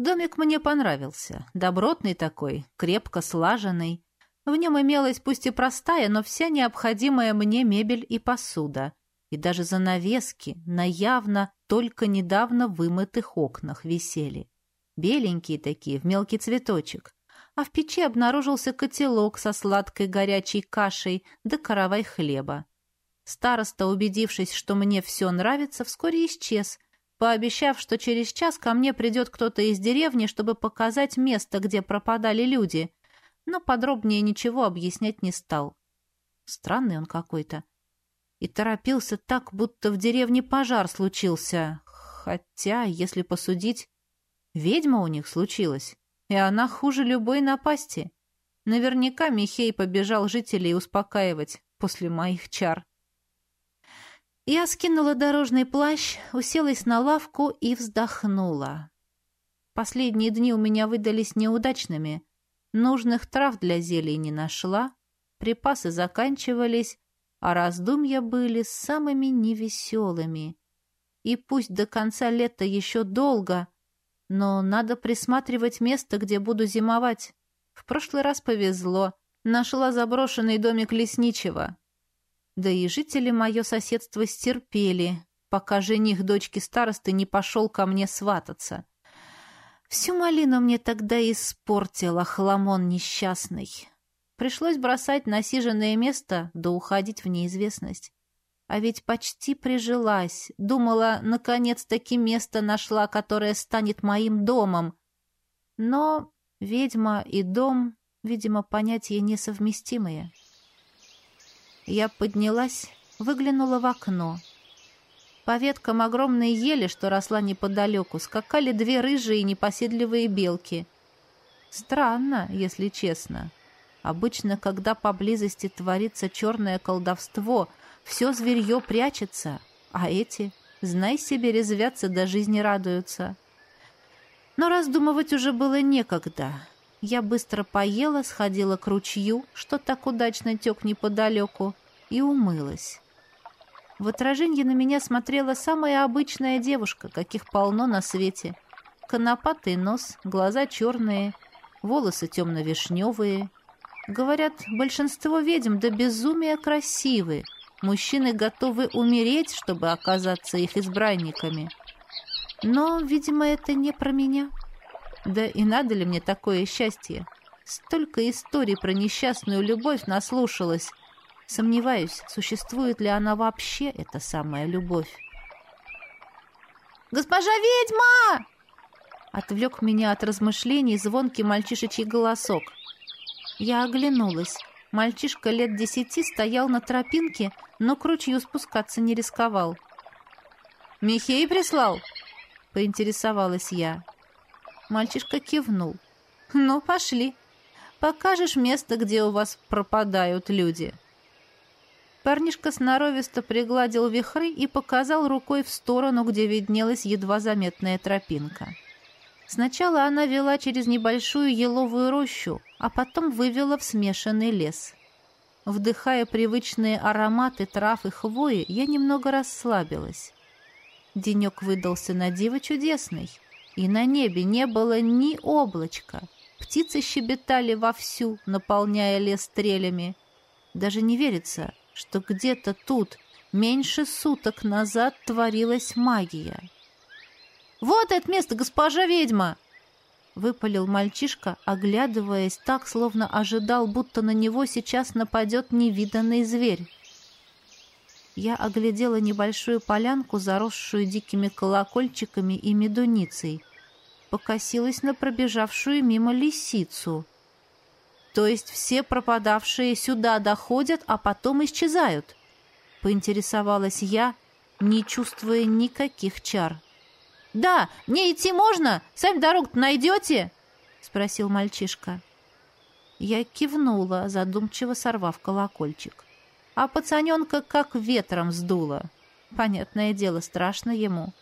Домик мне понравился. Добротный такой, крепко слаженный. В нем имелась пусть и простая, но вся необходимая мне мебель и посуда. И даже занавески на явно только недавно вымытых окнах висели. Беленькие такие, в мелкий цветочек. А в печи обнаружился котелок со сладкой горячей кашей да каравай хлеба. Староста, убедившись, что мне все нравится, вскоре исчез — пообещав, что через час ко мне придет кто-то из деревни, чтобы показать место, где пропадали люди, но подробнее ничего объяснять не стал. Странный он какой-то. И торопился так, будто в деревне пожар случился. Хотя, если посудить, ведьма у них случилась, и она хуже любой напасти. Наверняка Михей побежал жителей успокаивать после моих чар. Я скинула дорожный плащ, уселась на лавку и вздохнула. Последние дни у меня выдались неудачными. Нужных трав для зелий не нашла, припасы заканчивались, а раздумья были самыми невеселыми. И пусть до конца лета еще долго, но надо присматривать место, где буду зимовать. В прошлый раз повезло. Нашла заброшенный домик лесничего. Да и жители мое соседство стерпели, пока жених дочки старосты не пошел ко мне свататься. Всю малину мне тогда испортил охламон несчастный. Пришлось бросать насиженное место да уходить в неизвестность. А ведь почти прижилась. Думала, наконец-таки место нашла, которое станет моим домом. Но ведьма и дом, видимо, понятия несовместимые. Я поднялась, выглянула в окно. По веткам огромной ели, что росла неподалеку, скакали две рыжие непоседливые белки. Странно, если честно. Обычно, когда поблизости творится черное колдовство, все зверье прячется, а эти, знай себе, резвятся до жизни радуются. Но раздумывать уже было некогда. Я быстро поела, сходила к ручью, что так удачно тек неподалеку, и умылась. В отражении на меня смотрела самая обычная девушка, каких полно на свете. Конопатый нос, глаза черные, волосы темно-вишневые. Говорят, большинство ведьм до безумия красивы. Мужчины готовы умереть, чтобы оказаться их избранниками. Но, видимо, это не про меня. Да и надо ли мне такое счастье? Столько историй про несчастную любовь наслушалась. Сомневаюсь, существует ли она вообще, эта самая любовь. «Госпожа ведьма!» Отвлек меня от размышлений звонкий мальчишечий голосок. Я оглянулась. Мальчишка лет десяти стоял на тропинке, но к ручью спускаться не рисковал. «Михей прислал?» — поинтересовалась я. Мальчишка кивнул. «Ну, пошли. Покажешь место, где у вас пропадают люди». Парнишка сноровисто пригладил вихры и показал рукой в сторону, где виднелась едва заметная тропинка. Сначала она вела через небольшую еловую рощу, а потом вывела в смешанный лес. Вдыхая привычные ароматы трав и хвои, я немного расслабилась. Денек выдался на диво чудесный — и на небе не было ни облачка. Птицы щебетали вовсю, наполняя лес стрелями. Даже не верится, что где-то тут меньше суток назад творилась магия. «Вот это место, госпожа ведьма!» Выпалил мальчишка, оглядываясь так, словно ожидал, будто на него сейчас нападет невиданный зверь. Я оглядела небольшую полянку, заросшую дикими колокольчиками и медуницей. Покосилась на пробежавшую мимо лисицу. То есть все пропадавшие сюда доходят, а потом исчезают? Поинтересовалась я, не чувствуя никаких чар. «Да, мне идти можно? Сами дорогу найдете?» — спросил мальчишка. Я кивнула, задумчиво сорвав колокольчик а пацаненка как ветром сдуло. Понятное дело, страшно ему.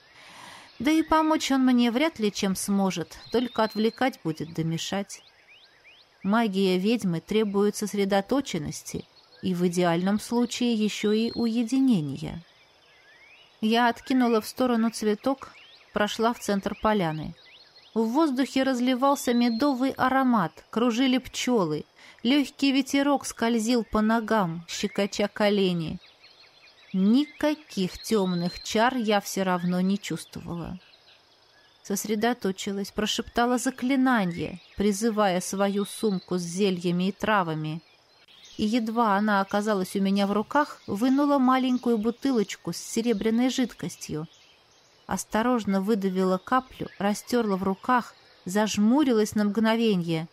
Да и помочь он мне вряд ли чем сможет, только отвлекать будет да. Магия ведьмы требует сосредоточенности и в идеальном случае еще и уединения. Я откинула в сторону цветок, прошла в центр поляны. В воздухе разливался медовый аромат, кружили пчелы. Легкий ветерок скользил по ногам, щекоча колени. Никаких темных чар я все равно не чувствовала. Сосредоточилась, прошептала заклинание, призывая свою сумку с зельями и травами. И едва она оказалась у меня в руках, вынула маленькую бутылочку с серебряной жидкостью. Осторожно выдавила каплю, растерла в руках, зажмурилась на мгновение.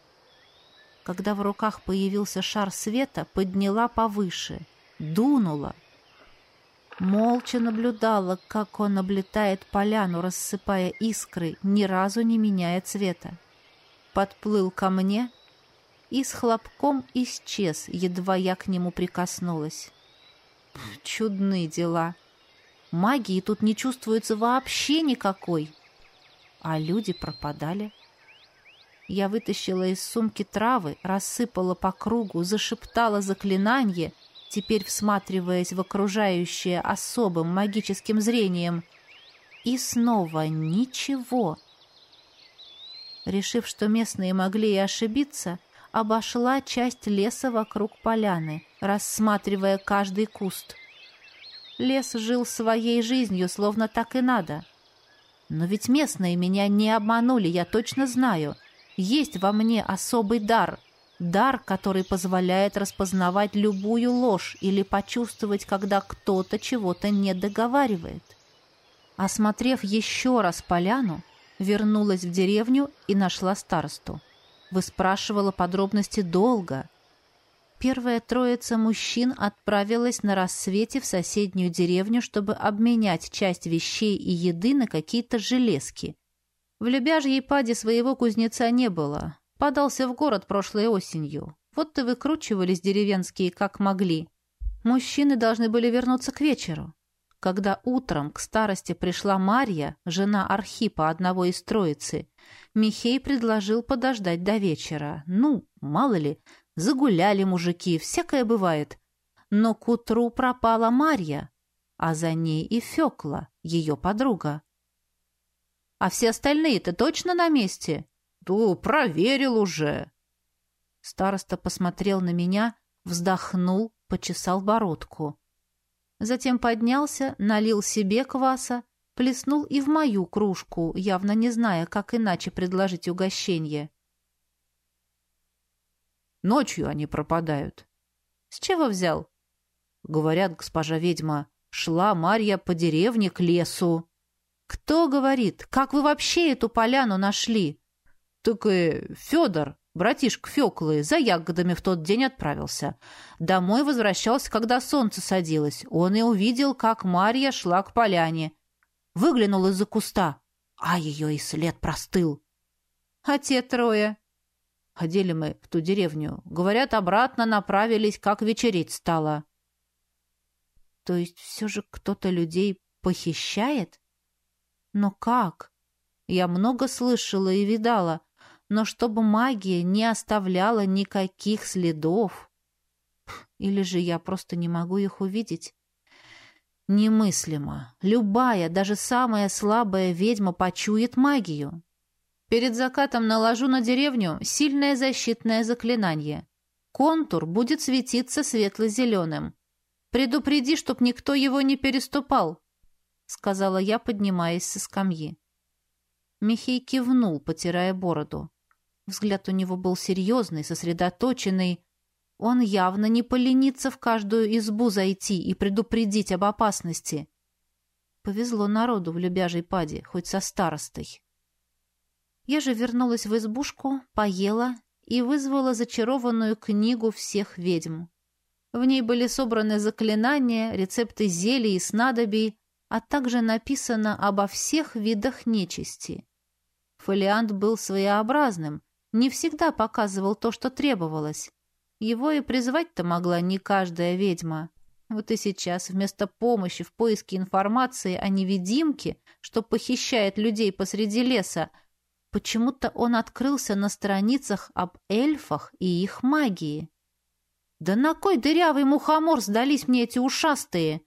Когда в руках появился шар света, подняла повыше, дунула — Молча наблюдала, как он облетает поляну, рассыпая искры, ни разу не меняя цвета. Подплыл ко мне и с хлопком исчез, едва я к нему прикоснулась. Чудные дела. Магии тут не чувствуется вообще никакой. А люди пропадали. Я вытащила из сумки травы, рассыпала по кругу, зашептала заклинание — теперь всматриваясь в окружающее особым магическим зрением. И снова ничего. Решив, что местные могли и ошибиться, обошла часть леса вокруг поляны, рассматривая каждый куст. Лес жил своей жизнью, словно так и надо. Но ведь местные меня не обманули, я точно знаю. Есть во мне особый дар, Дар, который позволяет распознавать любую ложь или почувствовать, когда кто-то чего-то не договаривает. Осмотрев еще раз поляну, вернулась в деревню и нашла старосту. Выспрашивала подробности долго. Первая троица мужчин отправилась на рассвете в соседнюю деревню, чтобы обменять часть вещей и еды на какие-то железки. В Любяжьей паде своего кузнеца не было, Подался в город прошлой осенью. Вот-то выкручивались деревенские как могли. Мужчины должны были вернуться к вечеру. Когда утром к старости пришла Марья, жена Архипа, одного из троицы, Михей предложил подождать до вечера. Ну, мало ли, загуляли мужики, всякое бывает. Но к утру пропала Марья, а за ней и Фёкла, ее подруга. «А все остальные-то точно на месте?» «То проверил уже». Староста посмотрел на меня, вздохнул, почесал бородку. Затем поднялся, налил себе кваса, плеснул и в мою кружку, явно не зная, как иначе предложить угощение. Ночью они пропадают. С чего взял? Говорят, госпожа ведьма, шла Марья по деревне к лесу. Кто говорит? Как вы вообще эту поляну нашли? Так и Федор, братишка Феклы, за ягодами в тот день отправился. Домой возвращался, когда солнце садилось. Он и увидел, как Марья шла к поляне. Выглянул из-за куста, а ее и след простыл. А те трое? Ходили мы в ту деревню. Говорят, обратно направились, как вечереть стало. То есть все же кто-то людей похищает? Но как? Я много слышала и видала но чтобы магия не оставляла никаких следов. Или же я просто не могу их увидеть? Немыслимо. Любая, даже самая слабая ведьма почует магию. Перед закатом наложу на деревню сильное защитное заклинание. Контур будет светиться светло-зеленым. Предупреди, чтоб никто его не переступал, — сказала я, поднимаясь со скамьи. Михей кивнул, потирая бороду. Взгляд у него был серьезный, сосредоточенный. Он явно не поленится в каждую избу зайти и предупредить об опасности. Повезло народу в любяжей паде, хоть со старостой. Я же вернулась в избушку, поела и вызвала зачарованную книгу всех ведьм. В ней были собраны заклинания, рецепты зелий и снадобий, а также написано обо всех видах нечисти. Фолиант был своеобразным, не всегда показывал то, что требовалось. Его и призвать-то могла не каждая ведьма. Вот и сейчас вместо помощи в поиске информации о невидимке, что похищает людей посреди леса, Почему-то он открылся на страницах об эльфах и их магии. «Да на кой дырявый мухомор сдались мне эти ушастые?»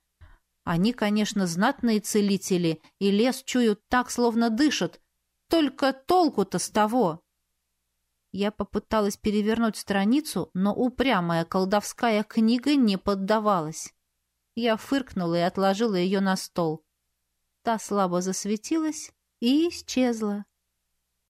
Они, конечно, знатные целители, и лес чуют так, словно дышат. Только толку-то с того!» Я попыталась перевернуть страницу, но упрямая колдовская книга не поддавалась. Я фыркнула и отложила ее на стол. Та слабо засветилась и исчезла.